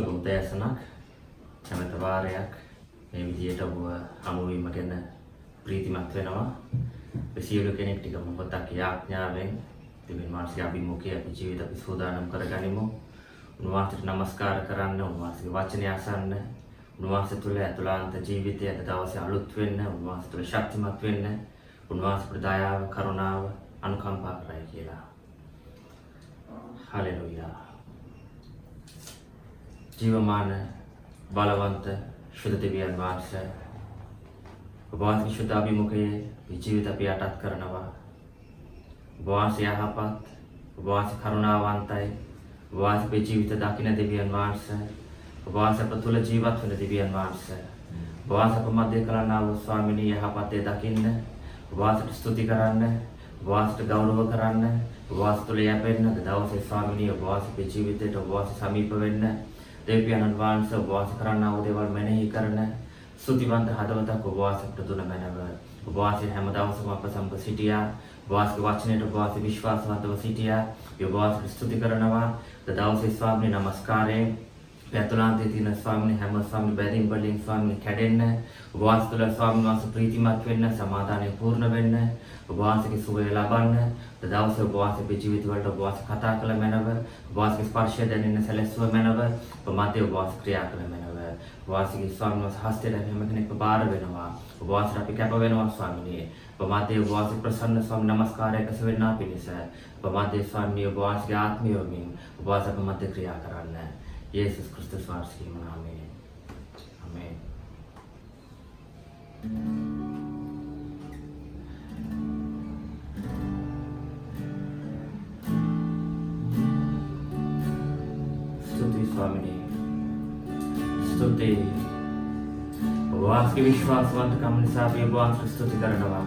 සුබ උදෑසනක් කැමත වාරයක් මේ විදියට ඔබ හමුවීම ගැන ප්‍රීතිමත් වෙනවා. අපි සියලු කෙනෙක් ටික මොහොතක් යාඥාවෙන් දෙවියන් වහන්සේ අභිමුඛයේ අපි ජීවිත අපි සූදානම් කරගනිමු. උන්වහන්සේට নমස්කාර කරන්න, උන්වහන්සේගේ වචනය අසන්න, උන්වහන්සේ තුළ ඇතුළාන්ත ජීවිතය අද දවසේ අලුත් වෙන්න, උන්වහන්සේ තුළ ශක්තිමත් වෙන්න, උන්වහන්සේට දයාව, කරුණාව, අනුකම්පා කරයි කියලා. හලෙලුයා. ජීවමාන බලවන්ත ශුද්ධ දෙවියන් වහන්සේ. ඔබ වහන්සේ ශුද්ධ අභිමුඛයේ ජීවිත අපි යටත් කරනවා. ඔබ වහන්සේ යහපත් ඔබ වහන්සේ කරුණාවන්තයි. ඔබ වහන්සේ අපේ ජීවිත දකින දෙවියන් වහන්සේ. ඔබ වහන්සේ අප තුළ ජීවත් වෙන දෙවියන් වහන්සේ. ඔබ වහන්සේ අප මැද කරන්නා වූ ස්වාමිනී යහපතේ දකින්න. ඔබ වහන්සේට ස්තුති කරන්න. ඔබ වහන්සේට ගෞරව කරන්න. ඔබ වහන්සේ තුළ යැපෙන්න. දවසේ ස්වාමිනී ඔබ වහන්සේගේ ජීවිතයට ඔබ වහන්සේ සමීප වෙන්න. දෙවියන් වහන්සේ ඔබ වාස කරන්නා වූ දේවල් මෙනෙහි කරන ස්තුතිවන්ත හදවතක් ඔබ වාසයට දුන මැනව. ඔබ වාසයේ හැම දවසම අප සමග සිටියා. ඔබ වාසයේ වචනයට ඔබ වාසයේ විශ්වාසවන්තව සිටියා. ඔබ වාසයට ස්තුති කරනවා. දවසේ ස්වාමීන් නමස්කාරයෙන් පැතුලාන්තයේ තියෙන ස්වාමීන් හැම ස්වාමීන් බැඳීම් වලින් ස්වාමීන් කැඩෙන්න ඔබ වහන්සේ තුළ ස්වාමීන් වහන්සේ ප්‍රීතිමත් වෙන්න සමාදානය පූර්ණ වෙන්න ඔබ වහන්සේගේ සුවය ලබන්න දවසේ ඔබ වහන්සේගේ ජීවිත වලට ඔබ වහන්සේ කතා කළ මැනව ඔබ වහන්සේගේ ස්පර්ශය දැනෙන්න සැලැස්සුව මැනව ඔබ මතේ ඔබ වහන්සේ ක්‍රියා කළ මැනව ඔබ වහන්සේගේ ස්වාමීන් වහන්සේ හස්තයට හැම කෙනෙක්ව බාර වෙනවා ඔබ වහන්සේට අපි කැප වෙනවා ස්වාමීනි ඔබ මතේ ඔබ වහන්සේ ප්‍රසන්න ස්වාමීන් නමස්කාරය කස වෙන්නා පිණිස ඔබ මතේ ස්වාමීනි ඔබ වහන්සේගේ ආත්මය වමින් ඔබ වහන්සේ අප මතේ ක්‍රියා කරන්න යේසුස් ක්‍රිස්තුස් වහන්සේගේ නාමයෙන් ආමේන් ඔබ වහන්සේගේ විශ්වාසවන්තකම නිසා අපි ඔබ වහන්සේට ස්තුති කරනවා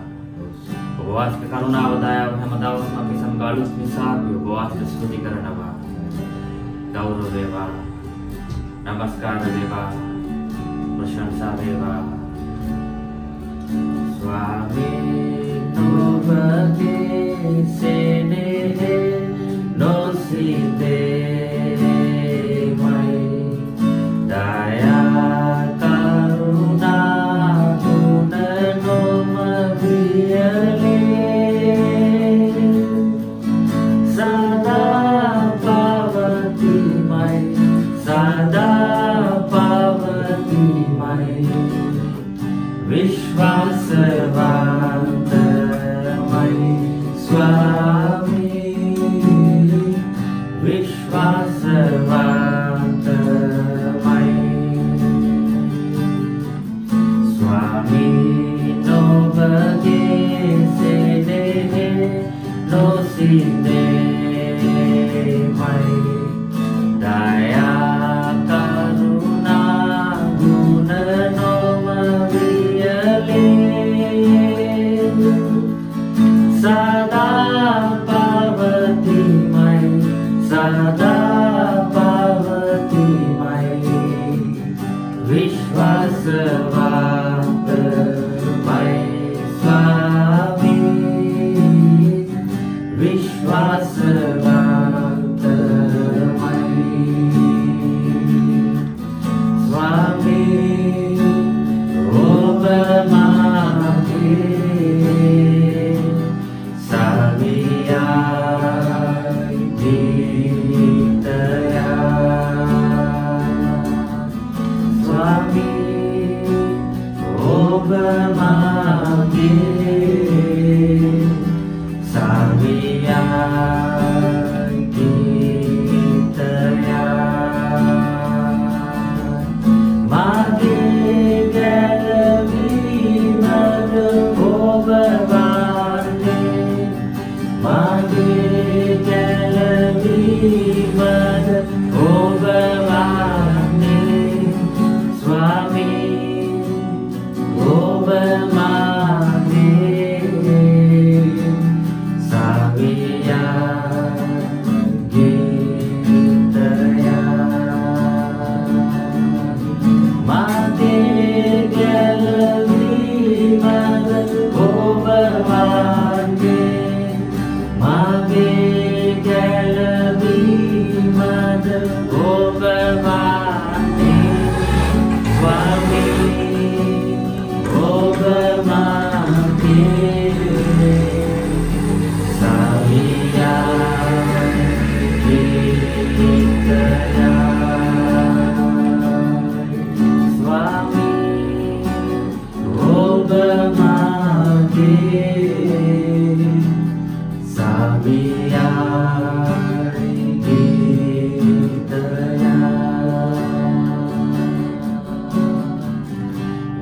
ඔබ වහන්සේගේ කරුණාව දයාව හැම දවසම අපි සමග අලුත් නිසා අපි ඔබ වහන්සේට ස්තුති කරනවා ගෞරව වේවා නමස්කාර වේවා ප්‍රශංසා වේවා ස්වාමී ඔබගේ සෙනෙහෙ නොසිතේමයි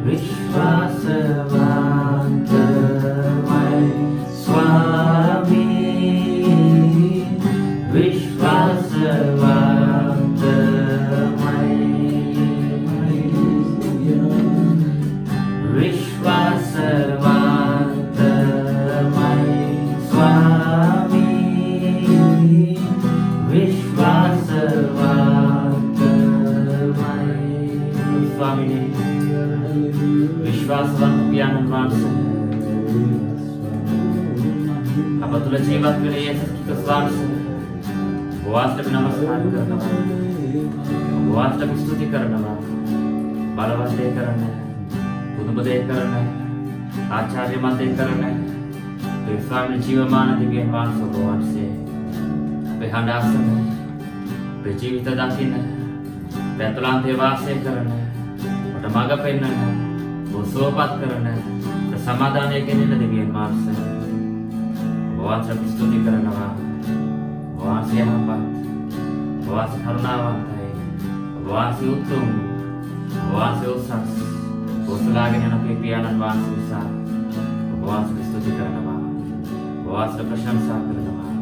Milchstraße war. ජීවත් වෙන යේසුස් ක්‍රිස්තුස් වහන්සේ ඔබවහන්සේට නමස්කාර කරනවා. ඔබවහන්සේට ස්තුති කරනවා. බලවත් දේ කරන්න පුදුම දේ කරන්න ආචාර්යමත් දේ කරන්න. ඒ ස්වාමීන් ජීවමාන දිව්‍යන් වහන්සේ ඔබවහන්සේ අපේ හඬ අසන අපේ ජීවිත දකින්න පැතුලාන්තේ වාසය කරන මට මඟ පෙන්වන සුවපත් කරන සමාධානය කෙනෙන දෙවියන් වහන්සේ ඔබවහන්සේට ස්තුති කරනවා. ඔබවහන්සේ යහපත් ඔබවහන්සේ කරුණාවන්තයි. ඔබවහන්සේ උතුම් ඔබවහන්සේ උසස් ඔසලාගෙන යන අපේ පියාණන් වහන්සේ නිසා. ඔබවහන්සේට ස්තුති කරනවා. ඔබවහන්සේට ප්‍රශංසා කරනවා.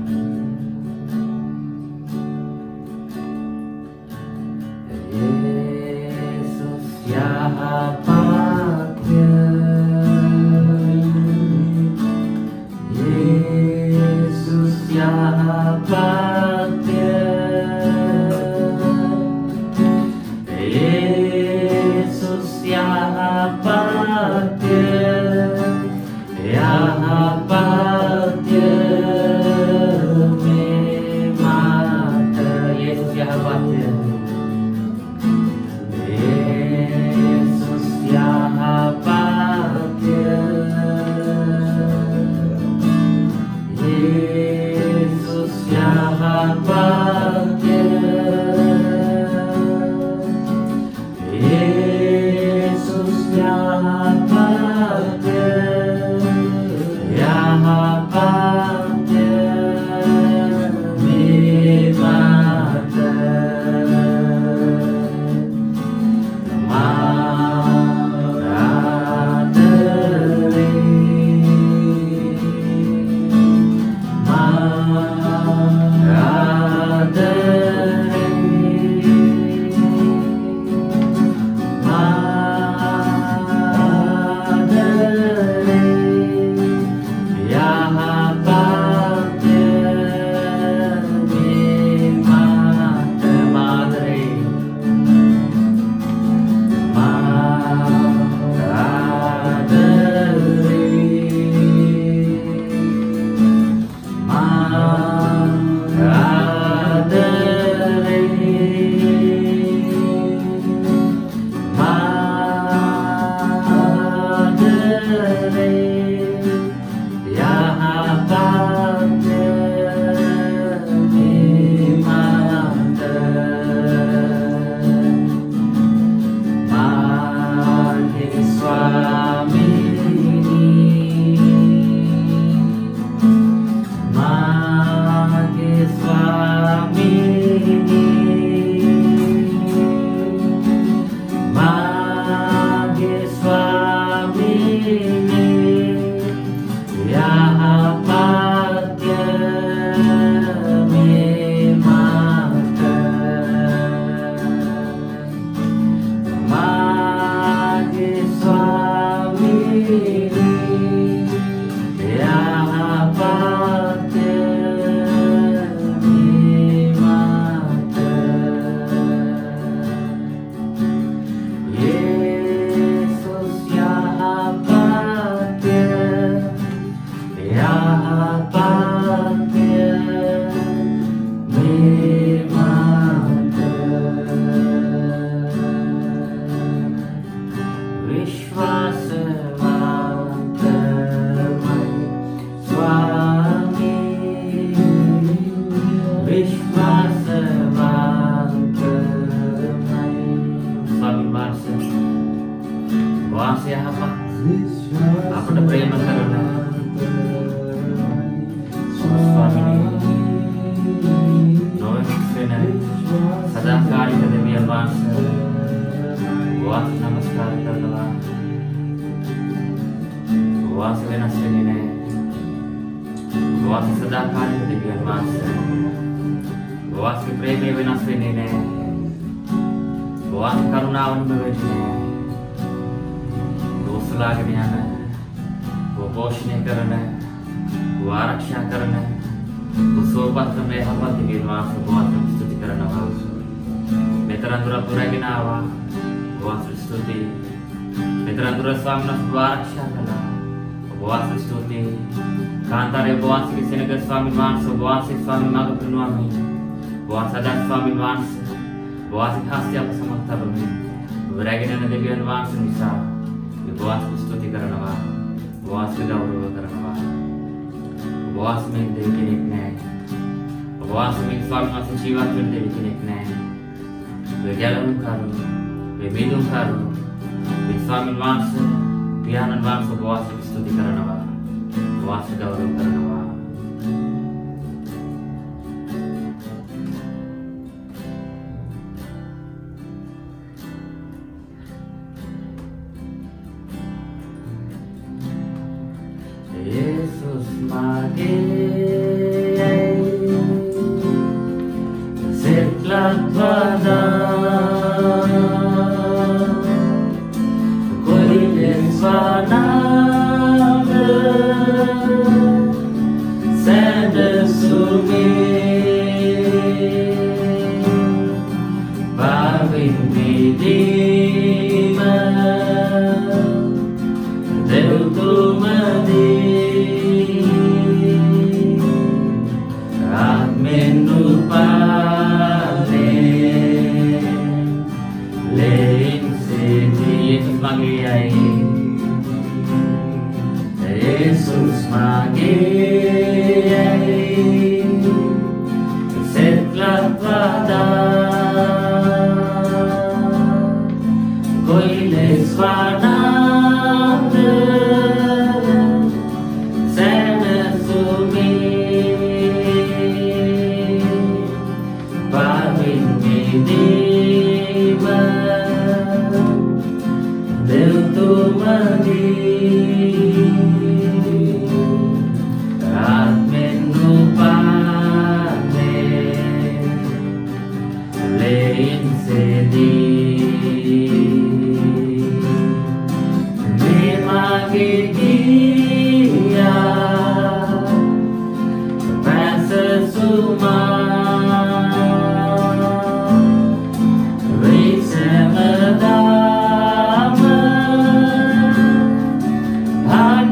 සෝපත් කරන යහපත් දෙවියන් වහන්සේ වාසය ස්තුති කරනවා මෙතරම් දුර පුරගෙන ආවා. වාසය ස්තුති මෙතරම් දුර ස්වාමීන් වහන්සේ ආරක්ෂා කළා. වාසය ස්තුති කාන්තාරේ වාසික සෙනග ස්වාමීන් වහන්සේ වාසික ස්වාමීන් මඟ පිරුණාමි වාසදක් ස්වාමීන් වහන්සේ වාසික හස්තිය අප සමත්තරමි රැගෙන යන දෙවියන් වහන්සේ නිසා වාසික ස්තුති කරනවා. වාසික ගෞරව කරනවා. වාසමෙන් දෙවි කෙනෙක් නැහැ වාසමෙන් ස්වාමීන් වහන්සේ ජීවත් වෙන දෙවි කෙනෙක් නැහැ. වේ ගැලවුම් කරු වේ මිදුම් කරු වේ ස්වාමීන් වහන්සේ පියාණන් වහන්සේ වාසික ස්තුති කරනවා. වාස ගෞරව කරනවා. We need.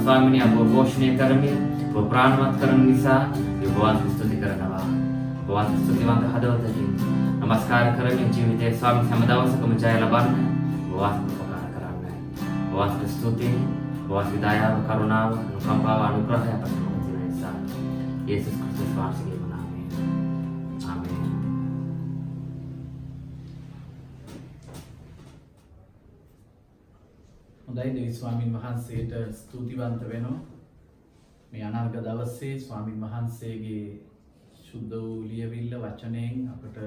ස්වාමීනි අපව පෝෂණය කරමින් ඔබ ප්‍රාණවත් කරන නිසා අපි ඔබ වහන්සේ ස්තුති කරනවා. ඔබ වහන්සේ ස්තුතිවන්ත හදවතකින් නමස්කාර කරමින් ජීවිතයේ ස්වාමී හැම දවසකම ජය ලබන්න ඔබ වහන්සේ උපකාර කරන්න. ඔබ වහන්සේ ස්තුතියි. ඔබ වහන්සේ දයාව, කරුණාව, අනුකම්පාව, අනුග්‍රහය අපට තියෙන නිසා. යේසුස් ක්‍රිස්තුස් වහන්සේගේ හොඳයි දෙවි ස්වාමින් වහන්සේට ස්තුතිවන්ත වෙනවා. මේ අනාග දවස්සේ ස්වාමින් වහන්සේගේ ශුද්ධ වූ ලියවිල්ල වචනයෙන් අපට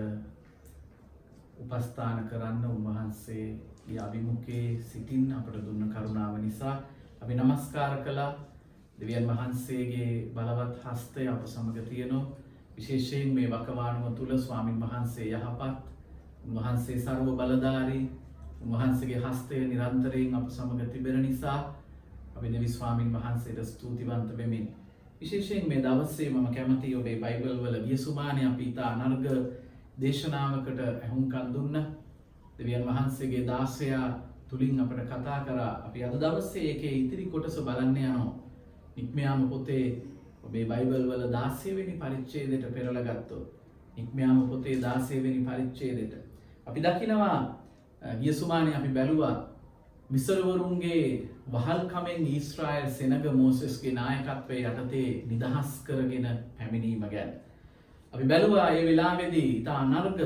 උපස්ථාන කරන්න උන්වහන්සේගේ අභිමුඛයේ සිටින් අපට දුන්න කරුණාව නිසා අපි নমස්කාර කළා. දෙවියන් වහන්සේගේ බලවත් හස්තය අප සමග තියෙනවා. විශේෂයෙන් මේ වකවානුව තුල ස්වාමින් වහන්සේ යහපත් උන්වහන්සේ ਸਰව බලධාරී උන්වහන්සේගේ හස්තය නිරන්තරයෙන් අප සමග තිබෙන නිසා අපි දෙවි ස්වාමින් වහන්සේට ස්තුතිවන්ත වෙමින් විශේෂයෙන් මේ දවස්සේ මම කැමති ඔබේ බයිබල් වල ගියසුමානේ අපි ඉතා අනර්ග දේශනාවකට ඇහුම්කන් දුන්න. දෙවියන් වහන්සේගේ දාසයා තුලින් අපට කතා කරා අපි අද දවස්සේ ඒකේ ඉතිරි කොටස බලන්න යනවා. නික්මයාම පොතේ ඔබේ බයිබල් වල 16 වෙනි පරිච්ඡේදයට පෙරලා ගත්තොත් නික්මයාම පොතේ 16 වෙනි පරිච්ඡේදයට. අපි දකිනවා ගිය සුමානේ අපි බැලුවා මිසරවරුන්ගේ වහල්කමෙන් ඊස්රායල් සෙනග මෝසෙස්ගේ නායකත්වය යටතේ නිදහස් කරගෙන පැමිණීම ගැන. අපි බැලුවා ඒ වෙලාවෙදී ඉතා අනර්ග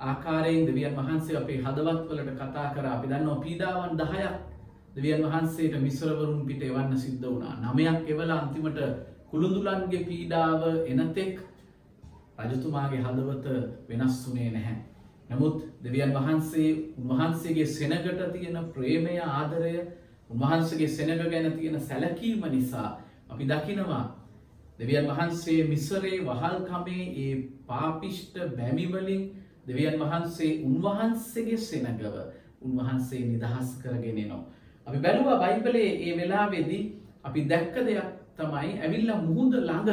ආකාරයෙන් දෙවියන් වහන්සේ අපේ හදවත්වලට කතා කර අපි දන්නවා පීඩාවන් දහයක් දෙවියන් වහන්සේට මිස්රවරුන් පිට එවන්න සිද්ධ වුණා නමයක් එවල අන්තිමට කුළුඳුලන්ගේ පීඩාව එනතෙක් රජතුමාගේ හදවත වෙනස් වනේ නැහැ. නමුත් දෙවියන් වහන්සේ උන්වහන්සේගේ සෙනගට තියෙන ප්‍රේමය ආදරය උන්වහන්සේගේ සෙනග ගැන තියෙන සැලකීම නිසා අපි දකිනවා දෙවියන් වහන්සේ මිසරේ වහල්කමේ ඒ පාපිෂ්ට බැමිවලින් දෙවියන් වහන්සේ උන්වහන්සේගේ සෙනගව උන්වහන්සේ නිදහස් කරගෙනනවා. අපි බැලුවා බයිබලේ ඒ වෙලාවෙදී අපි දැක්ක දෙයක් තමයි ඇවිල්ල මුහුද ළඟ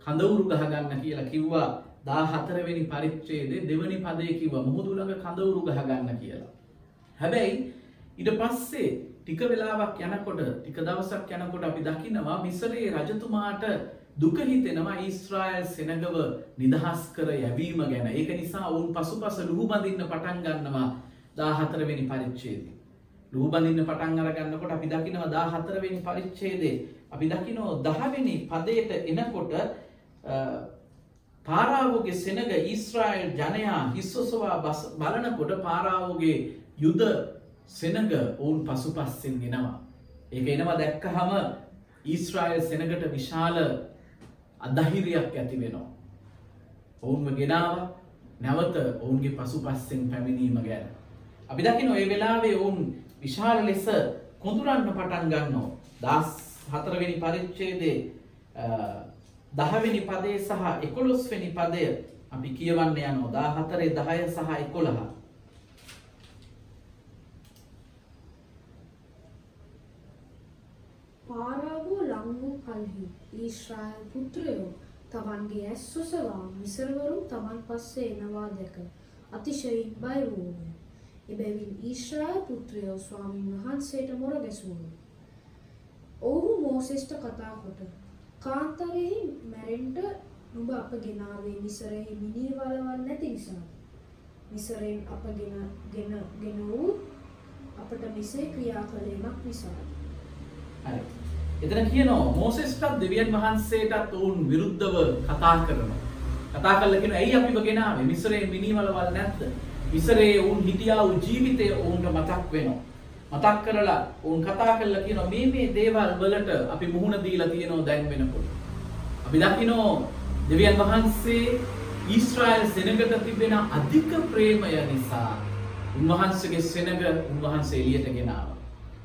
කඳවුරු ගහගන්න කියලා කිව්වා දා හතරවෙනි පරිච්චේදේ දෙවනි පදය කිව මුහුදුළඟ කඳවුරු ගහගන්න කියලා. හැබැයි ඉට පස්සේ ටික වෙලාවක් යනකොට ටික දවසක් යනකොට අපි දකිනවා මිසරේ රජතුමාට දුකහිතෙනවා ඊස්ත්‍රායල් සෙනගව නිදහස් කර යැවීම ගැන ඒක නිසා ඔවුන් පසු පස ලුහුබඳන්න පටන් ගන්නවා දාහතරවෙනි පරිච්චේදී. ලූබඳන්න පටන් අරගන්නකොට අපි දකිනවා දා හතරවෙනි පරිච්චේදේ අපි දකිනෝ දහවෙනි පදයට එනකොට පාරාවෝගේ සෙනග ඊස්රායිල් ජනයා හිස්සොසවා බලනකොට පාරාවෝගේ යුද සෙනග ඔවුන් පසු පස්සෙන් ගෙනවා. ඒක එනවා දැක්ක හම ඊස්රායිල් සෙනගට විශාල අදහිරයක් ඇති වෙනවා. ඔවුන්ම ගෙනාව නැවත ඔවුන්ගේ පසු පස්සෙන් පැමිණීම ගැන. අපි දකින ඔය වෙලාවේ ඔවුන් විශාල ලෙස කොඳුරන්න පටන් ගන්නෝ දස් හතරවෙනි පරිච්චේදේ දහවෙනි පදේ සහ එකොළොස්වෙනි පදය අපි කියවන්න යනෝ දා හතරේ දහය සහ එකොළහ පාරාවෝ ලංවූ කල්හි ඊශ්‍රායල් පුත්‍රයෝ තමන්ගේ ඇස් සොසවා මිසරවරුන් තමන් පස්සේ එනවා දැක අතිශයින් බය වූය. එබැවින් ඊශ්‍රායල් පුත්‍රයෝ ස්වාමීන් වහන්සේට මොර ගැසූහ. ඔවුහු මෝසෙස්ට කතා කොට කාන්තරෙහි මැරෙන්ට නුඹ අප ගෙනාවේ මිසරෙහි මිනී වලවන්න නැති නිසා. මිසරෙන් අප ගෙන ගෙන ගෙන වූ අපට මෙසේ ක්‍රියා කළේමක් නිසා. හරි. එතන කියනවා මෝසෙස්ටත් දෙවියන් වහන්සේටත් ඔවුන් විරුද්ධව කතා කරනවා. කතා කරලා කියනවා ඇයි අපිව ගෙනාවේ? මිසරේ මිනිවලවල් නැද්ද? මිසරේ ඔවුන් හිටියා වූ ජීවිතය ඔවුන්ට මතක් වෙනවා. මතක් කරලා ඔවුන් කතා කරලා කියනවා මේ මේ දේවල් වලට අපි මුහුණ දීලා තියෙනවා දැන් වෙනකොට. අපි දකිනවා දෙවියන් වහන්සේ ඊශ්‍රායල් සෙනගට තිබෙන අධික ප්‍රේමය නිසා උන්වහන්සේගේ සෙනග උන්වහන්සේ එළියට ගෙනාවා.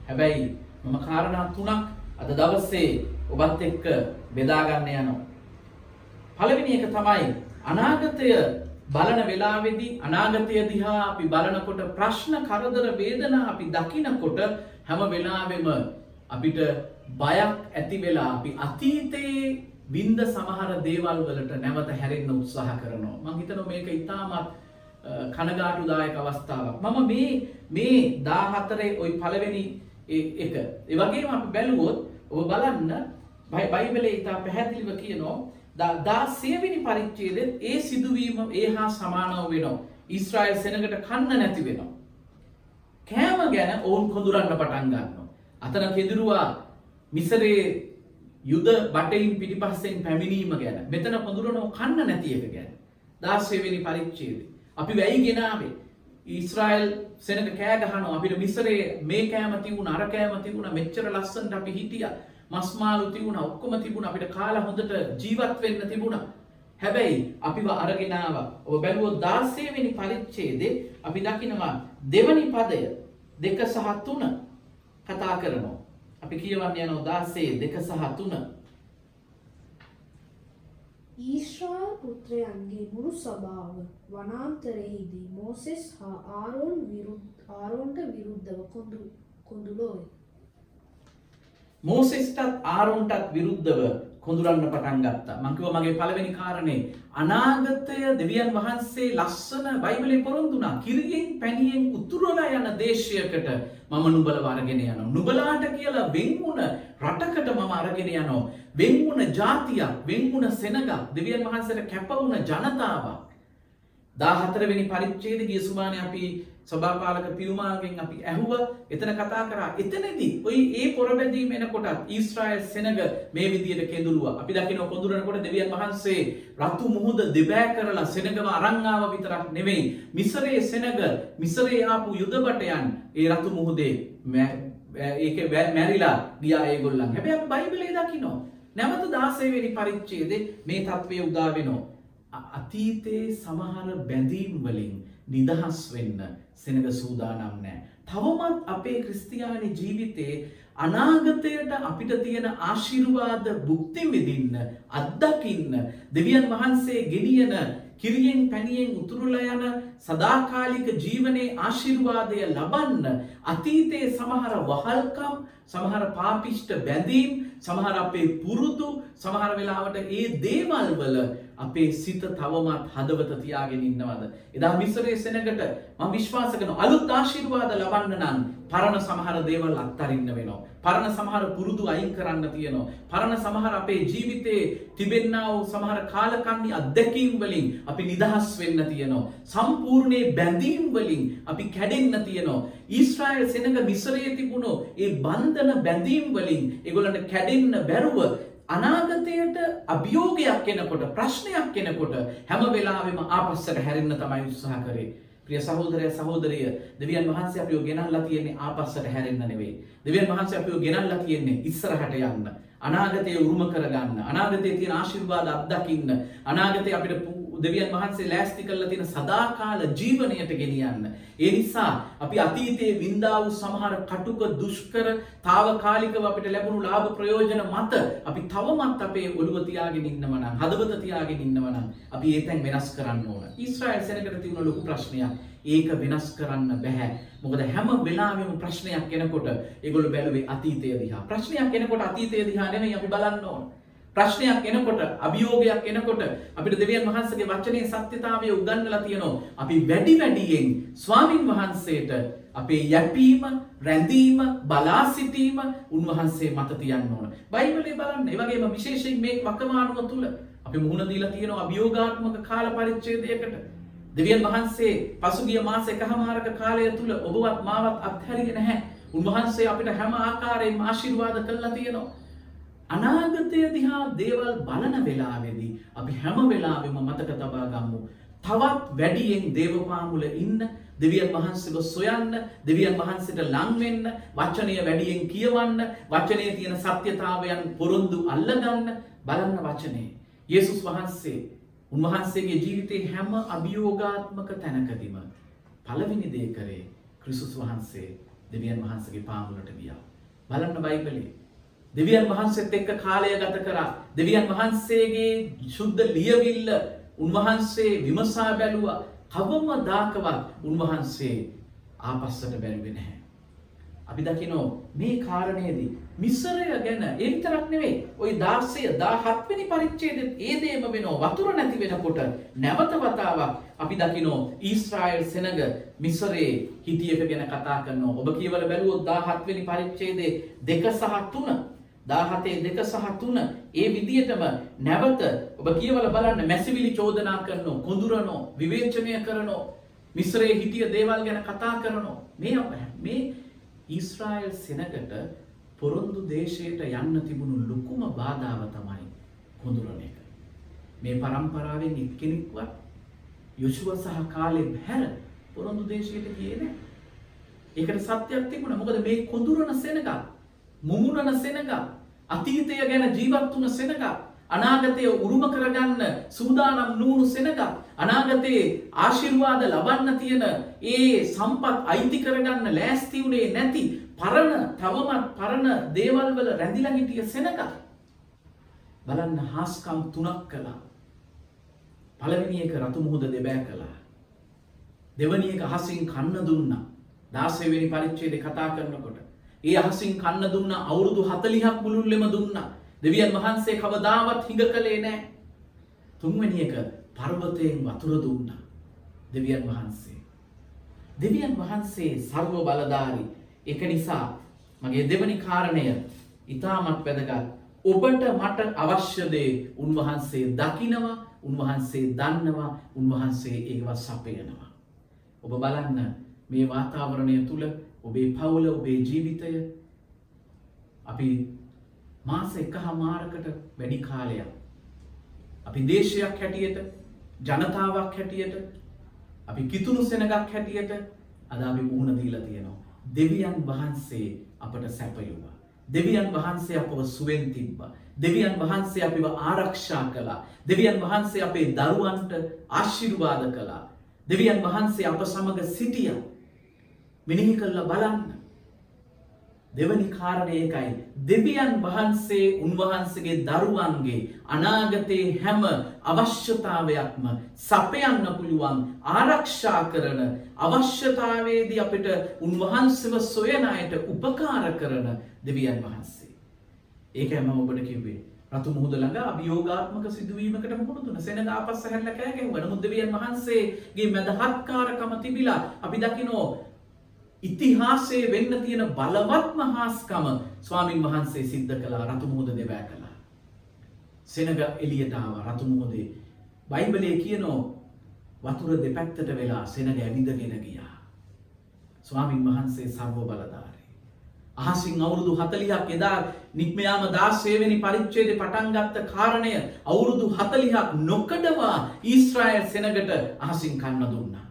හැබැයි මම කාරණා තුනක් අද දවසේ ඔබත් එක්ක බෙදා ගන්න යනවා. පළවෙනි එක තමයි අනාගතය බලන වෙලාවෙදී අනාගතය දිහා අපි බලනකොට ප්‍රශ්න කරදර වේදනා අපි දකිනකොට හැම වෙලාවෙම අපිට බයක් ඇති වෙලා අපි අතීතයේ වින්ද සමහර දේවල් වලට නැවත හැරෙන්න උත්සාහ කරනවා. මං හිතනවා මේක ඉතාමත් කනගාටුදායක අවස්ථාවක්. මම මේ මේ 14 ওই පළවෙනි එක. ඒ වගේම අපි බැලුවොත් ඔබ බලන්න බයිබලයේ ඉතා පැහැදිලිව කියනවා දා සේවිනි පරිච්චේදෙත් ඒ සිදුවීම ඒ හා සමානව වෙනවා. ඊස්්‍රයිල් සෙනකට කන්න නැති වෙනවා. කෑම ගැන ඔවුන් කොඳුරන්න පටන් ගන්නවා. අතන කෙදුරුවා මිසරේ යුද බටයින් පිටිපස්සෙන් පැමිණීම ගැන මෙතන කොඳුරනෝ කන්න නැති එක ගැන. දාශයවෙනි පරිච්චේද. අපි වැයි ගෙනාවේ. ඊස්රයිල් සෙනක කෑගහන අපිට මිසරේ මේ කෑමති වුණ අර කෑමති වුණ මෙච්චර ලස්සන්ට අපි හිටිය මස්මාලු තිබුණ ඔක්කොම තිබුණ අපිට කාලා හොඳට ජීවත් වෙන්න තිබුණ. හැබැයි අපිව අරගෙනාව ඔබ බැලුවෝ දාසයවෙනි පරිච්චේදේ අපි දකිනවා දෙවනි පදය දෙක සහ තුන කතා කරනවා. අපි කියවන්න යනෝ දාසේ දෙක සහ තුන. ඊශ්‍රායල් පුත්‍රයන්ගේ මුළු සභාව වනාන්තරෙහිදී මෝසෙස් හා ආරෝන් ආරෝන්ට විරුද්ධව කොඳුලෝය. මෝසෙස්ටත් ආරොන්ටත් විරුද්ධව කොඳුරන්න පටන් ගත්තා. මංකිව මගේ පළවෙනි කාරණේ අනාගතය දෙවියන් වහන්සේ ලස්සන බයිබලේ පොරොන්දුනා. කිරියෙන් පැණියෙන් උතුරලා යන දේශයකට මම නුබල වරගෙන යන නුබලාට කියලා වෙන්වුණ රටකට මම අරගෙන යනෝ වෙන්වුණ ජාතියක් වෙන්වුණ සෙනගක් දෙවියන් වහන්සට කැපවුණ ජනතාවක්. දාහතරවෙනි පරිච්චේද ගිය සුමානය අපි සභාපාලක පියුමාගෙන් අපි ඇහුව එතන කතා කරා. එතනදී ඔයි ඒ පොරබැදීම එනකොටත් ඊස්ට්‍රයිල් සෙනග මේ විදියට කෙදුරුව අපි දකින කොඳුරනකොට දෙවියන් වහන්සේ රතු මුහුද දෙබෑ කරලා සෙනගම අරංගාව විතරක් නෙවෙයි. මිසරේ සෙනග මිසරේ ආපු යුදබටයන් ඒ රතු මුහුදේ ඒක මැරිලා ගියා ඒගොල්ලන්. හැබැයි බයිබලේ දකිනෝ නැවත දාසේවෙනි පරිච්චේදේ මේ තත්ත්වය උදා වෙනවා. අතීතයේ සමහර බැඳීම් වලින් නිදහස් වෙන්න සෙනග සූදානම් නෑ. තවමත් අපේ ක්‍රිස්තියානි ජීවිතේ අනාගතයට අපිට තියෙන ආශිර්වාද බුක්ති විදින්න අත්දකින්න දෙවියන් වහන්සේ ගෙනියන කිරියෙන් පැණියෙන් උතුරුල යන සදාකාලික ජීවනයේ ආශිර්වාදය ලබන්න අතීතයේ සමහර වහල්කම් සමහර පාපිෂ්ට බැඳීම් සමහර අපේ පුරුදු සමහර වෙලාවට ඒ දේවල් වල අපේ සිත තවමත් හදවත තියාගෙන ඉන්නවද. එදා මිසරේ සෙනකට ම විශ්වාස කන අලුත් ආශිර්වාද ලබන්න නම් පරණ සමහර දේවල් අත්තරන්න වෙනවා. පරණ සමහර පුරුදු අයින් කරන්න තියනවා. පරණ සමහර අපේ ජීවිතයේ තිබෙන්න්නාව සමහර කාලකන්නි අත්දැකීම් වලින් අපි නිදහස් වෙන්න තියනවා. සම්පූර්ණයේ බැඳීම් වලින් අපි කැඩෙන්න තියනවා. ඊස්ට්‍රයිල් සෙනඟ මිසරයේ තිබුණු ඒ බන්ධන බැඳීම් වලින් එගොලට කැඩෙන්න බැරුව අනාගතයට අභියෝගයක් කෙනකොට ප්‍රශ්නයක් කෙනකොට හැම වෙලාවෙම ආපස්සට හැරෙන්න තමයි උත්සාහ කරේ. ප්‍රිය සහෝදරය සහෝදරිය දෙවියන් වහන්සේ අපිෝ ගෙනල්ලා තියෙන්නේ ආපස්සට හැරෙන්න නෙවෙයි. දෙවියන් වහන්සේ අපිෝ ගෙනල්ලා තියෙන්නේ ඉස්සරහට යන්න. අනාගතය උරුම කරගන්න. අනාගතයේ තියෙන ආශිර්වාද අත්දකින්න. අනාගතය අපිට දෙවියන් වහන්සේ ලෑස්ති කරලා තියෙන සදාකාල ජීවනයට ගෙනියන්න. ඒ නිසා අපි අතීතයේ වින්දා වූ සමහර කටුක දුෂ්කර తాවකාලිකව අපිට ලැබුණු ලාභ ප්‍රයෝජන මත අපි තවමත් අපේ ඔළුව තියාගෙන ඉන්නව නම් හදවත තියාගෙන ඉන්නව නම් අපි ඒ තැන් වෙනස් කරන්න ඕන. ඊශ්‍රායල් සෙනගට තිබුණ ලොකු ප්‍රශ්නයක්. ඒක වෙනස් කරන්න බැහැ. මොකද හැම වෙලාවෙම ප්‍රශ්නයක් එනකොට ඒගොල්ලෝ බැලුවේ අතීතය දිහා. ප්‍රශ්නයක් එනකොට අතීතය දිහා නෙමෙයි අපි බලන්න ඕන. ප්‍රශ්නයක් එනකොට අභියෝගයක් එනකොට අපිට දෙවියන් වහන්සගේ වචනය සත්‍යතාවය උගන්නලා තියනවා. අපි වැඩි වැඩියෙන් ස්වාමින් වහන්සේට අපේ යැපීම රැඳීම බලා සිටීම උන්වහන්සේ මත තියන්න ඕන. බයිබලේ බලන්න ඒවගේම විශේෂයෙන් මේ වකමානුව තුළ අපි මුහුණ දීලා තියෙනවා අභියෝගාත්මක කාල පරිච්ඡේදයකට. දෙවියන් වහන්සේ පසුගිය මාස එකහමාරක කාලය තුළ ඔබවත් මාවත් අත්හැරිගෙන නැහැ. උන්වහන්සේ අපිට හැම ආකාරයෙන් ආශිර්වාද කළා තියෙනවා. අනාගතය දිහා දේවල් බලන වෙලාවෙදී අපි හැම වෙලාවෙම මතක තබා ගම්මු. තවත් වැඩියෙන් දේවපාමුල ඉන්න දෙවියන් වහන්සේව සොයන්න දෙවියන් වහන්සේට ලංවෙන්න වචනය වැඩියෙන් කියවන්න වචනය තියෙන සත්‍යතාවයන් පොරොන්දු අල්ලගන්න බලන්න වචනේ. යේසුස් වහන්සේ උන්වහන්සේගේ ජීවිතේ හැම අභියෝගාත්මක තැනකදීම පළවෙනි දේ කරේ ක්‍රිස්තුස් වහන්සේ දෙවියන් වහන්සේගේ පාමුලට ගියා. බලන්න බයිබලේ දෙවියන් වහන්සේත් එක්ක කාලය ගත කරා. දෙවියන් වහන්සේගේ ශුද්ධ ලියවිල්ල උන්වහන්සේ විමසා බැලුව කවම දාකවත් උන්වහන්සේ ආපස්සට බැරිවෙ නැහැ. අපි දකිනෝ මේ කාරණයේදී මිස්සරය ගැන ඒ විතරක් නෙවෙයි ওই දාර්සය දා හත්වනි පරිච්චේද ඒ දේම වෙනෝ වතුර නැති වෙනකොට නැවත වතාවක් අපි දකිනෝ ඊස්ත්‍රායල් සෙනග මිස්සරේ හිටියක ගැන කතා කරනවා ඔබ කියවල බැලුවොත් දා හත්වනි පරිච්චේදේ දෙක සහ තුන දාහතේ දෙක සහ තුන. ඒ විදිහටම නැවත ඔබ කියවල බලන්න මැසිවිලි චෝදනා කරනෝ කොඳුරනෝ විවේචනය කරනෝ මිස්රයේ හිටිය දේවල් ගැන කතා කරනෝ. මේ අප මේ ඊස්රායල් සෙනකට පොරොන්දු දේශයට යන්න තිබුණු ලොකුම බාධාව තමයි කොඳුරන එක. මේ පරම්පරාවෙන් එක්කෙනෙක්වත් යොෂුව සහ කාලෙ හැර පොරොන්දු දේශයට කියන ඒකට සත්‍යයක් තිබුණ. මොකද මේ කොඳුරන සෙනක මුමුණන සෙනක අතීතය ගැන ජීවත් වුන සෙනක අනාගතය උරුම කරගන්න සූදානම් නූුණු සෙනක අනාගතයේ ආශිර්වාද ලබන්න තියෙන ඒ සම්පත් අයිති කරගන්න ලෑස්තිවුණේ නැති පරණ තවමත් පරණ දේවල් වල රැඳිලා හිටිය සෙනක බලන්න හාස්කම් තුනක් කළා. පළවෙනි එක රතු මුහුද දෙබෑ කළා. දෙවනි එක අහසින් කන්න දුන්න. දාසයවෙනි පරිච්චේද කතා කරනකොට ඒ අහසින් කන්න දුන්න අවුරුදු හතලිහක් මුළුල්ලෙම දුන්න. දෙවියන් වහන්සේ කවදාවත් හිඟ කළේ නෑ තුන්වැනි එක පර්වතයෙන් වතුර දුන්න. දෙවියන් වහන්සේ. දෙවියන් වහන්සේ සර්ව බලධාරී. එක නිසා මගේ දෙවනි කාරණය ඉතාමත් වැදගත්. ඔබට මට අවශ්‍යදේ උන්වහන්සේ දකිනවා උන්වහන්සේ දන්නවා උන්වහන්සේ ඒවත් සපයනවා. ඔබ බලන්න මේ වාතාවරණය තුළ ඔබේ පවුල ඔබේ ජීවිතය අපි මාස එක හමාරකට වැඩි කාලයක්. අපි දේශයක් හැටියට ජනතාවක් හැටියට අපි කිතුුණු සෙනගක් හැටියට අද අපි මුහුණ දීලා තියෙනවා. දෙවියන් වහන්සේ අපට සැපයුවා. දෙවියන් වහන්සේ අපව සුවෙන් තිබ්බ. දෙවියන් වහන්සේ අපිව ආරක්ෂා කළා. දෙවියන් වහන්සේ අපේ දරුවන්ට ආශිර්වාද කළා. දෙවියන් වහන්සේ අප සමඟ සිටිය මිනිහි කල්ල බලන්න. දෙවනි කාරණය එකයි දෙවියන් වහන්සේ උන්වහන්සේගේ දරුවන්ගේ අනාගතයේ හැම අවශ්‍යතාවයක්ම සපයන්න පුළුවන් ආරක්ෂා කරන අවශ්‍යතාවේදී අපිට උන්වහන්සව සොයන අයට උපකාර කරන දෙවියන් වහන්සේ. ඒක ඇම ඔබට කිව්වේ රතු මුහද ළඟ අභියෝගාත්මක සිදුවීමකට මුහුණුතුන සෙන අපස් හැල්ල කෑගෙන් වන මුදවියන් වහන්සේගේ මැදහත්කාරකම තිබිලා අපි දකිනෝ ඉතිහාසේ වෙන්න තියෙන බලවත්ම හාස්කම ස්වාමින් වහන්සේ සිද්ධ කලා රතුමුහෝද දෙවෑ කළා. සෙනග එලියටාව රතුමුහෝදේ බයිබලේ කියනෝ වතුර දෙපැත්තට වෙලා සෙනග ඇවිදගෙන ගියා. ස්වාමින් වහන්සේ සර්ව බලධාරී. අහසින් අවුරුදු හතලියක් එදා නික්මයාම දාසේවනි පරිච්චේද පටන්ගත්ත කාරණය අවුරුදු හතලිහක් නොකඩවා ඊස්ත්‍රායල් සෙනගට අහසින් කන්න දුන්නා.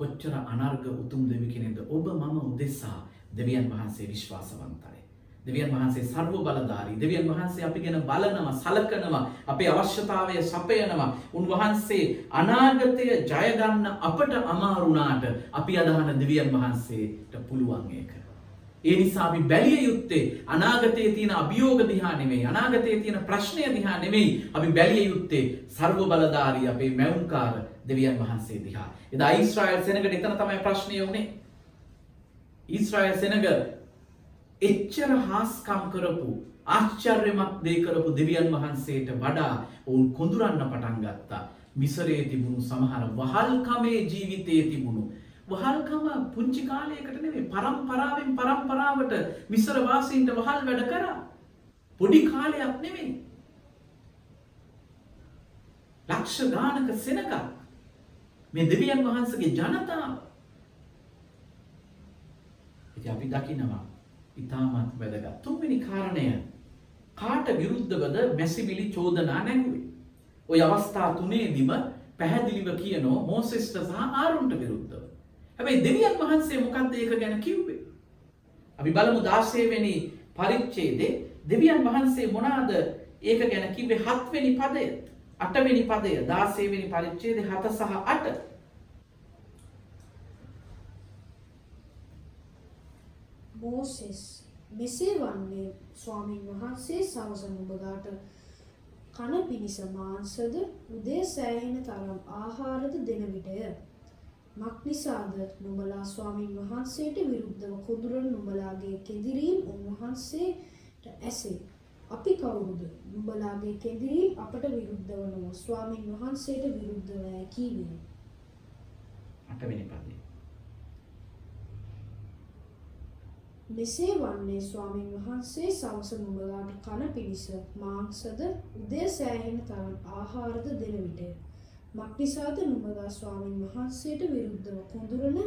කොච්චර අනර්ග උතුම් දෙවි කෙනෙද ඔබ මම උදෙසා දෙවියන් වහන්සේ විශ්වාසවන්තයි. දෙවියන් වහන්සේ සර්ව බලධාරී දෙවියන් වහන්සේ අපි ගැන බලනවා සලකනවා අපේ අවශ්‍යතාවය සපයනවා උන්වහන්සේ අනාගතය ජයගන්න අපට අමාරුණාට අපි අදහන දෙවියන් වහන්සේට පුළුවන් ඒක. ඒ නිසා අපි බැලිය යුත්තේ අනාගතයේ තියෙන අභියෝග දිහා නෙමෙයි අනාගතයේ තියෙන ප්‍රශ්නය දිහා නෙමෙයි අපි බැලිය යුත්තේ සර්ව බලධාරී අපේ මැවුම්කාර දෙවියන් වහන්සේ දිහා. එදා ඊස්්‍රායල් සෙනකට එතන තමයි ප්‍රශ්නය වුණේ. ඊස්්‍රායල් සෙනග එච්චර හාස්කම් කරපු ආශ්චර්යමක් දේ කරපු දෙවියන් වහන්සේට වඩා ඔවුන් කොඳුරන්න පටන් ගත්තා. මිසරේ තිබුණු සමහර වහල්කමේ ජීවිතයේ තිබුණු. වහල්කම පුංචි කාලයකට නෙවේ පරම්පරාවෙන් පරම්පරාවට මිසර වාසීන්ට වහල් වැඩ කරා. පොඩි කාලයක් නෙවෙයි. ලක්ෂ ගානක සෙනකක් මේ දෙවියන් වහන්සගේ ජනතාව අපි දකිනවා ඉතාමත් වැදගත් තුන්වෙනි කාරණය කාට විරුද්ධවද මැසිවිලි චෝදනා නැගුවේ. ඔය අවස්ථා තුනේදිම පැහැදිලිව කියනෝ මෝසෙස්ට සහ ආරුන්ට විරුද්ධව. හැබැයි දෙවියන් වහන්සේ මොකක්ද ඒක ගැන කිව්වේ. අපි බලමු දාශයවෙනි පරිච්චේදේ දෙවියන් වහන්සේ මොනාද ඒක ගැන කිව්වේ හත්වෙනි පදය අටවෙනි පදය දාසේවෙනි පරිච්චේද හත සහ අට මෝසෙස් මෙසේ වන්නේ ස්වාමීන් වහන්සේ සවසන ඔබදාට කන පිණිස මාංශද උදේ සෑහෙන තරම් ආහාරද දෙන විටය. මක් නිසාද නුඹලා ස්වාමින් වහන්සේට විරුද්ධව කුදුරන නුඹලාගේ කෙදිරීම් උන්වහන්සේට ඇසේ. අපි කවුරුද? නුඹලාගේ කෙදිරීම් අපට විරුද්ධව නොව ස්වාමින් වහන්සේට විරුද්ධව කීවේ. අටවෙනි පදේ. මෙසේ වන්නේ ස්වාමින් වහන්සේ සවස නුඹලාට කන පිණිස මාංශද උදේ සෑහෙන තරම් ආහාරද දෙන විටය. මක්නිසාද නුඹලා ස්වාමින් වහන්සේට විරුද්ධව කොඳුරන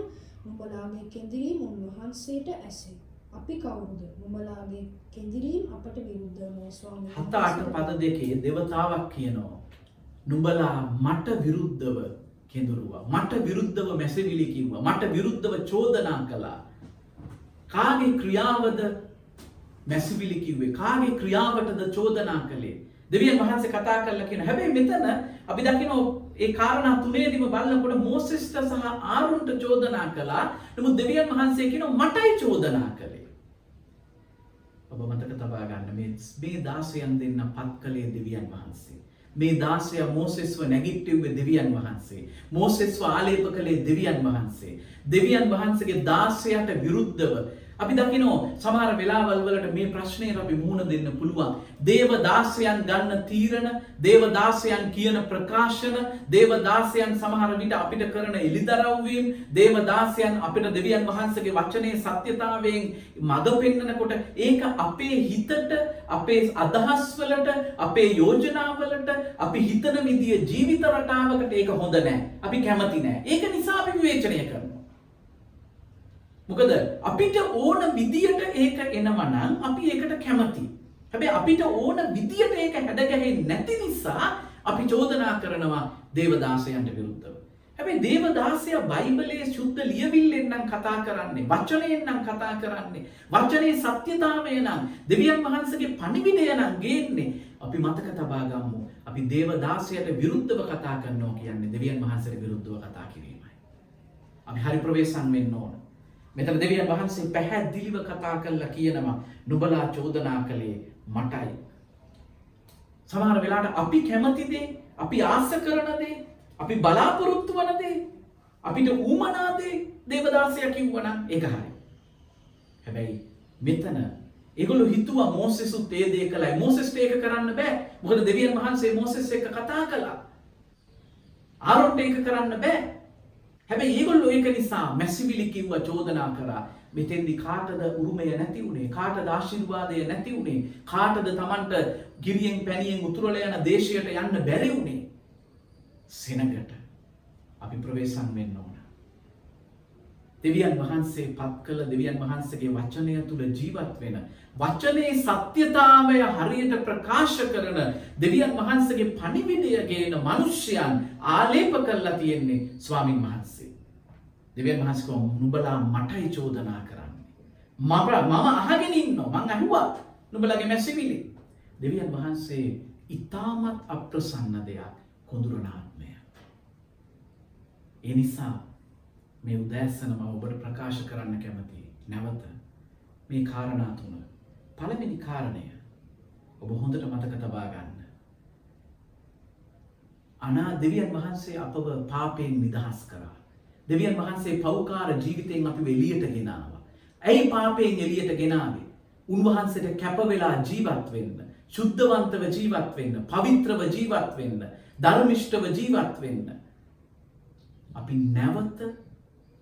නුඹලාගේ කෙඳිරීම් උන්වහන්සේට ඇසේ. අපි කවුරුද? නුඹලාගේ කෙඳිරීම් අපට විරුද්ධව නොව ස්වාමින් හත අට පද දෙකේ දෙවතාවක් කියනවා. නුඹලා මට විරුද්ධව කෙඳුරුවා. මට විරුද්ධව මැසවිලි කිව්වා. මට විරුද්ධව චෝදනා කළා. කාගේ ක්‍රියාවද මැසිවිලි කිව්වේ කාගේ ක්‍රියාවටද චෝදනා කළේ දෙවියන් වහන්සේ කතා කරලා කියන හැබැයි මෙතන අපි දකිනවා ඒ කාරණා තුනේදීම බලනකොට මෝසෙස්ට සහ ආරුන්ට චෝදනා කළා නමුත් දෙවියන් වහන්සේ කියනවා මටයි චෝදනා කළේ ඔබ මතක තබා ගන්න. මේ මේ දාසයන් දෙන්න පත් කළේ දෙවියන් වහන්සේ. මේ දාසය මෝසෙස්ව නැගිට්ටව්වේ දෙවියන් වහන්සේ. මෝසෙස්ව ආලේප කළේ දෙවියන් වහන්සේ. දෙවියන් වහන්සේගේ දාසයට විරුද්ධව අපි දකිනෝ සමහර වෙලාවල් වලට මේ ප්‍රශ්නයට අපි මුහුණ දෙන්න පුළුවන්. දේවදාසයන් ගන්න තීරණ, දේවදාසයන් කියන ප්‍රකාශන, දේවදාසයන් සමහර විට අපිට කරන එලිදරව්වීම්, දේවදාසයන් අපිට දෙවියන් වහන්සේගේ වචනේ සත්‍යතාවයෙන් මඟ පෙන්වනකොට ඒක අපේ හිතට, අපේ අදහස්වලට, අපේ යෝජනාවලට, අපි හිතන විදිය ජීවිත රටාවකට ඒක හොඳ නැහැ. අපි කැමති නැහැ. ඒක නිසා අපි විවේචනය කරනවා. මොකද අපිට ඕන විදියට ඒක එනවනම් අපි ඒකට කැමති. හැබැයි අපිට ඕන විදියට ඒක හැඩගැහෙන්නේ නැති නිසා අපි චෝදනා කරනවා දේවදාසයන්ට විරුද්ධව. හැබැයි දේවදාසයා බයිබලයේ සුද්ධ ලියවිල්ලෙන් නම් කතා කරන්නේ වචනයෙන් නම් කතා කරන්නේ වචනේ සත්‍යතාවය නම් දෙවියන් වහන්සේගේ පණිවිඩය නම් ගේන්නේ අපි මතක තබා ගමු අපි දේවදාසයට විරුද්ධව කතා කරනවා කියන්නේ දෙවියන් වහන්සේට විරුද්ධව කතා කිරීමයි. අපි හරි ප්‍රවේශම් වෙන්න ඕන. මෙතන දෙවියන් වහන්සේ පැහැදිලිව කතා කරලා කියනවා නුඹලා චෝදනා කළේ මටයි. සමහර වෙලාවට අපි කැමති දේ, අපි ආස කරන දේ, අපි බලාපොරොත්තු වන දේ, අපිට ඌමනා දේ දේවදාසයා කිව්වනම් ඒක හරි. හැබැයි මෙතන ඒගොල්ලෝ හිතුවා මෝසෙසුත් ඒ දේ කළයි. මෝසෙස්ට ඒක කරන්න බෑ. මොකද දෙවියන් වහන්සේ මෝසෙස් එක්ක කතා කළා. ආරොන්ට ඒක කරන්න බෑ. හැබැයි ඒගොල්ලෝ ඒක නිසා මැසිවිලි කිව්ව චෝදනා කරා. මෙතෙන්දි කාටද උරුමය නැති වුණේ කාටද ආශිර්වාදය නැති වුණේ කාටද Tamanට ගිරියෙන් පැනියෙන් උතුරල යන දේශයට යන්න බැරි වුණේ සෙනගට අපි ප්‍රවේශම් වෙන්න ඕන දෙවියන් වහන්සේ පත් කළ දෙවියන් වහන්සේගේ වචනය තුළ ජීවත් වෙන වචනේ සත්‍යතාවය හරියට ප්‍රකාශ කරන දෙවියන් වහන්සේගේ පණිවිඩය ගේන මිනිසයන් ආලේප කරලා තියෙන්නේ ස්වාමින් වහන්සේ. දෙවියන් වහන්සේ කෝ නුඹලා මටයි චෝදනා කරන්නේ. මම මම අහගෙන ඉන්නවා මං අහුවා නුඹලගේ මැසිවිලි. දෙවියන් වහන්සේ ඊටමත් අප්‍රසන්න දෙයක් කොඳුරනාත්මය. ඒ නිසා මේ උදෑසන මම ඔබට ප්‍රකාශ කරන්න කැමතියි. නැවත මේ කාරණා තුන. පළවෙනි කාරණය ඔබ හොඳට මතක තබා ගන්න. අනා දෙවියන් වහන්සේ අපව පාපයෙන් නිදහස් කරා. දෙවියන් වහන්සේ පෞකාර ජීවිතයෙන් අපි එළියට ගෙනාවා. ඇයි පාපයෙන් එළියට ගෙනාවේ? උන්වහන්සේට කැප වෙලා ජීවත් වෙන්න, සුද්ධවන්තව ජීවත් වෙන්න, පවිත්‍රව ජීවත් වෙන්න, ධර්මිෂ්ඨව ජීවත් වෙන්න. අපි නැවත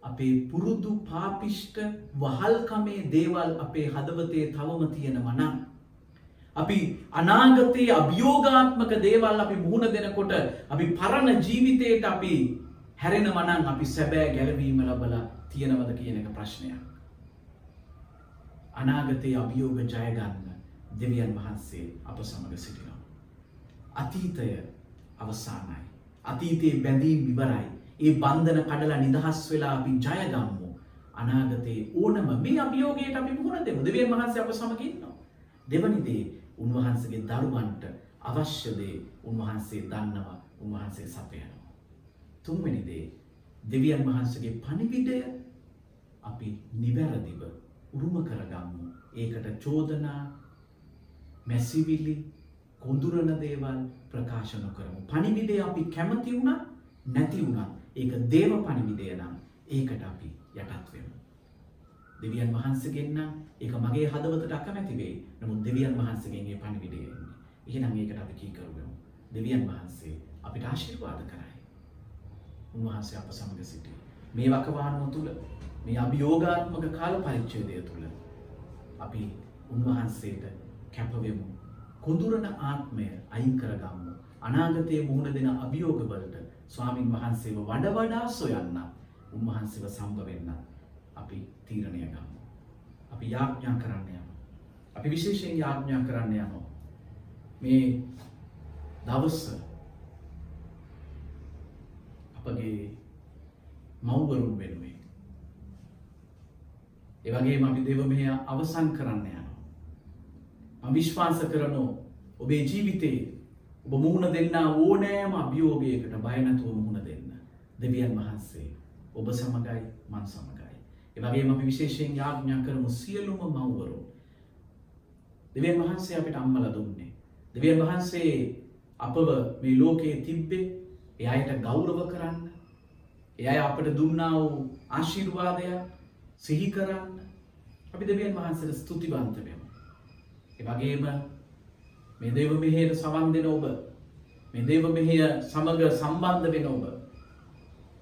අපේ පුරුදු පාපිෂ්ට වහල්කමේ දේවල් අපේ හදවතේ තවම තියෙනවා නම් අපි අනාගතයේ අභියෝගාත්මක දේවල් අපි මුහුණ දෙනකොට අපි පරණ ජීවිතයට අපි හැරෙනවා නම් අපි සැබෑ ගැලවීම ලබලා තියෙනවද කියන එක ප්‍රශ්නයක්. අනාගතයේ අභියෝග ජය ගන්න දෙවියන් වහන්සේ අප සමග සිටිනවා. අතීතය අවසానයි. අතීතයේ බැඳීම් ඉවරයි. ඒ බන්ධන කඩලා නිදහස් වෙලා අපි ජයගම්මු. අනාගතයේ ඕනම මේ අභියෝගයට අපි මුහුණ දෙමු. දෙවියන් වහන්සේ අප සමග ඉන්නවා. දෙවනි දේ උන්වහන්සේගේ දරුවන්ට අවශ්‍ය දේ උන්වහන්සේ දන්නවා. උන්වහන්සේ සපයනවා. තුන්වෙනි දේ දෙවියන් වහන්සේගේ පණිවිඩය අපි නිවැරදිව උරුම කරගම්මු. ඒකට චෝදනා මැසිවිලි කොඳුරන දේවල් ප්‍රකාශන කරමු. පනිවිඩේ අපි කැමති වුණා නැති වුණා ඒක දේව පනිවිඩය නම් ඒකට අපි යටත් වෙමු. දෙවියන් වහන්සේගෙන් නම් ඒක මගේ හදවතට අකමැති වෙයි. නමුත් දෙවියන් වහන්සේගෙන් ඒ පණිවිඩය එන්නේ. එහෙනම් ඒකට අපි කීකරු වෙමු. දෙවියන් වහන්සේ අපිට ආශිර්වාද කරයි. උන්වහන්සේ අප සමග සිටී. මේ වකවානුව තුල මේ අභියෝගාත්මක කාල පරිච්ඡේදය තුල අපි උන්වහන්සේට කැපවෙමු. කුඳුරන ආත්මය අයින් කරගම්මු. අනාගතයේ මුහුණ දෙන අභියෝගවලට ස්වාමින් වහන්සේව වඩ වඩා සොයන්න උන්වහන්සේව සම්බ වෙන්න අපි තීරණය ගමු. අපි යාඥා කරන්න යමු. අපි විශේෂයෙන් යාඥා කරන්න යමු. මේ දවස අපගේ මව්වරුන් වෙනුවෙන්. ඒ වගේම අපි දේව මෙහෙය අවසන් කරන්න යනවා. මම විශ්වාස කරනෝ ඔබේ ජීවිතේ ඔබ මුහුණ දෙන්න ඕනෑම අභියෝගයකට බය නැතුව මුහුණ දෙන්න. දෙවියන් වහන්සේ ඔබ සමගයි මන් සමගයි. ඒ වගේම අපි විශේෂයෙන් යාඥා කරමු සියලුම මව්වරු. දෙවියන් වහන්සේ අපිට අම්මලා දුන්නේ. දෙවියන් වහන්සේ අපව මේ ලෝකයේ තිබ්බේ ඒ අයට ගෞරව කරන්න. ඒ අය අපට දුන්නා වූ ආශිර්වාදයක් සිහි කරන්න. අපි දෙවියන් වහන්සේට ස්තුතිවන්ත වෙමු. ඒ වගේම මේ දේව මෙහෙයට සවන් දෙන ඔබ මේ දේව මෙහෙය සමග සම්බන්ධ වෙන ඔබ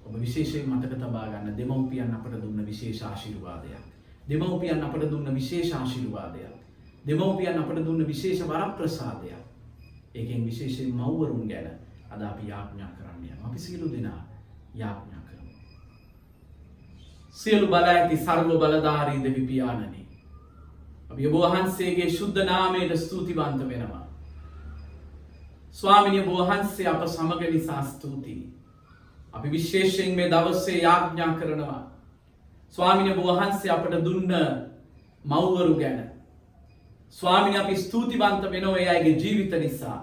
ඔබ විශේෂයෙන් මතක තබා ගන්න දෙමව්පියන් අපට දුන්න විශේෂ ආශිර්වාදයක්. දෙමව්පියන් අපට දුන්න විශේෂ ආශිර්වාදයක්. දෙමව්පියන් අපට දුන්න විශේෂ වරප්‍රසාදයක්. ඒකෙන් විශේෂයෙන් මව්වරුන් ගැන අද අපි යාඥා කරන්න යනවා. අපි සියලු දෙනා යාඥා කරමු. සියලු බල ඇති සර්ව බලධාරී දෙවි පියාණනි. අපි ඔබ වහන්සේගේ ශුද්ධ නාමයට ස්තුතිවන්ත වෙනවා. ස්වාමිනිය ඔබ වහන්සේ අප සමග නිසා ස්තුතියි. අපි විශේෂයෙන් මේ දවස්සේ යාඥා කරනවා. ස්වාමිනිය ඔබ වහන්සේ අපට දුන්න මව්වරු ගැන. ස්වාමිනි අපි ස්තුතිවන්ත වෙනෝ ඒ අයගේ ජීවිත නිසා.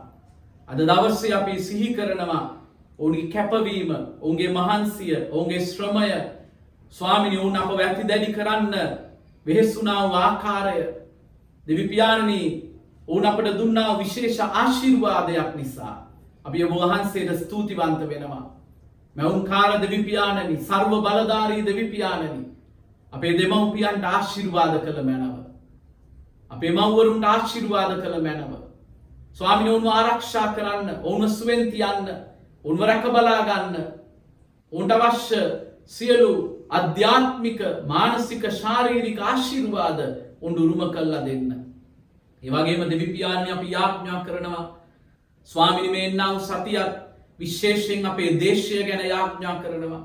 අද දවස්සේ අපි සිහි කරනවා ඔවුන්ගේ කැපවීම ඔවුන්ගේ මහන්සිය ඔවුන්ගේ ශ්‍රමය ස්වාමිනි ඔවුන් අප වැති දැඩි කරන්න වෙහෙස්සුනාව ආකාරය දෙවිපාණනී ඔවුන් අපට දුන්නා විශේෂ ආශිර්වාදයක් නිසා අපි ඔබ වහන්සේට ස්තුතිවන්ත වෙනවා. මැවුන්කාර දෙවිපාණනි සර්ව බලධාරී දෙවිපාණනි අපේ දෙමව්පියන්ට ආශිර්වාද කළ මැනව. අපේ මව්වරුන්ට ආශිර්වාද කළ මැනව. ස්වාමිනි ඔවුන්ව ආරක්ෂා කරන්න ඔවුන සුවෙන් තියන්න උන්ව රැක බලාගන්න ඔවුන්ට අවශ්‍ය සියලු අධ්‍යාත්මික මානසික ශාරීරික ආශිර්වාද උන්ඩ උරුම කල්ලා දෙන්න. ඒවගේම දෙවිපාණය අපි යාඥා කරනවා ස්වාමිනි මේ එන්නාව සතියක් විශේෂයෙන් අපේ දේශය ගැන යාඥා කරනවා.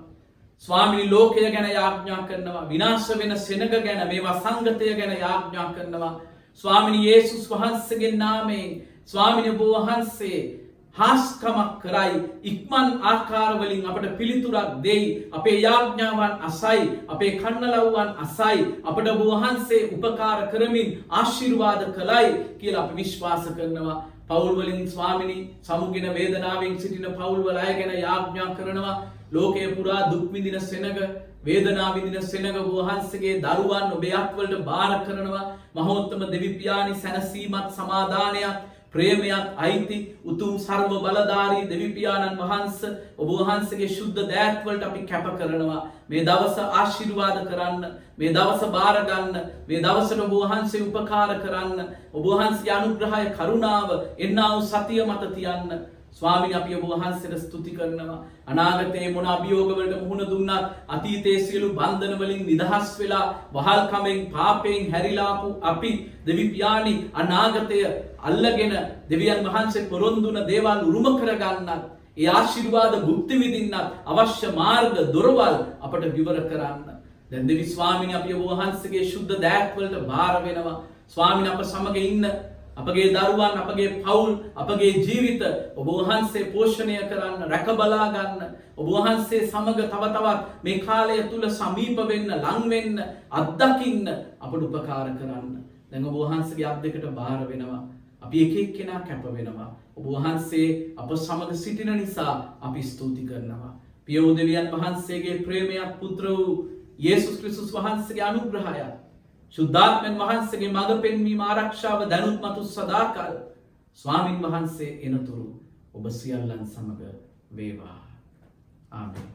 ස්වාමිනි ලෝකය ගැන යාඥා කරනවා විනාශ වෙන සෙනග ගැන මේවා සංගතය ගැන යාඥා කරනවා. ස්වාමිනි ඒසුස් වහන්සගේ නාමයෙන් ස්වාමිනි බෝ වහන්සේ හාස්කමක් කරයි. ඉක්මන් ආකාරවලින් අපට පිළිතුරක් දෙයි. අපේ යාඥාවන් අසයි. අපේ කන්නලව්වන් අසයි. අපට බෝහන්සේ උපකාර කරමින් ආශිර්වාද කළයි කියලා අපි විශ්වාස කරනවා. පවුල්වලින් ස්වාමිනි සමුගෙන වේදනාවෙන් සිටින පවුල්වල අය ගැන යාඥා කරනවා. ලෝකය පුරා දුක්විදින සෙනග වේදනාවිදින සෙනග වහන්සගේ දරුවන් ඔබයක්වලට බාර කරනවා. මහෝත්තම දෙවිපාණි සැනසීමත් සමාධානයක් ප්‍රේමයක් අයිති. උතුම් සර්ව බලධාරී දෙවිපාණන් වහන්ස ඔබ වහන්සගේ ශුද්ධ දෑත්වලට අපි කැප කරනවා. මේ දවස ආශිර්වාද කරන්න මේ දවස බාරගන්න මේ දවසට ඔබවහන්සේ උපකාර කරන්න ඔබවහන්සේ අනුග්‍රහය කරුණාව එන්නාව සතිය මත තියන්න. ස්වාමිනි අපි ඔබ වහන්සේට ස්තුති කරනවා. අනාගතයේ මොන අභියෝගවලට මුහුණ දුන්නත් අතීතයේ සියලු බන්ධන වලින් නිදහස් වෙලා වහල්කමෙන් පාපයෙන් හැරිලාපු අපි දෙවි පියාණි අනාගතය අල්ලගෙන දෙවියන් වහන්සේ පොරොන්දුන දේවල් උරුම කරගන්නත් ඒ ආශිර්වාද භුක්ති විඳින්නත් අවශ්‍ය මාර්ග දොරවල් අපට විවර කරන්න. දැන් දෙවි ස්වාමිනි අපි ඔබ වහන්සේගේ ශුද්ධ දෑත්වලට බාර වෙනවා. ස්වාමිනි අප සමග ඉන්න අපගේ දරුවන් අපගේ පවුල් අපගේ ජීවිත ඔබ වහන්සේ පෝෂණය කරන්න රැකබලා ගන්න. ඔබ වහන්සේ සමග තව තවත් මේ කාලය තුල සමීප වෙන්න ලං වෙන්න අත්දකින්න අපට උපකාර කරන්න. දැන් ඔබ වහන්සේගේ අත් දෙකට බාර වෙනවා. අපි එක එක්කෙනා කැප වෙනවා. ඔබ වහන්සේ අප සමග සිටින නිසා අපි ස්තුති කරනවා. පියෝ දෙවියන් වහන්සේගේ ප්‍රේමයක් පුත්‍ර වූ යේසුස් ක්‍රිස්තුස් වහන්සේගේ අනුග්‍රහයක් ශුද්ධාත්මන් වහන්සගේ මඟ පෙන්වීම ආරක්ෂාව දැනුත් මතු සදාකල් ස්වාමින් වහන්සේ එනතුරු ඔබ සියල්ලන් සමග වේවා. ආමෙන්.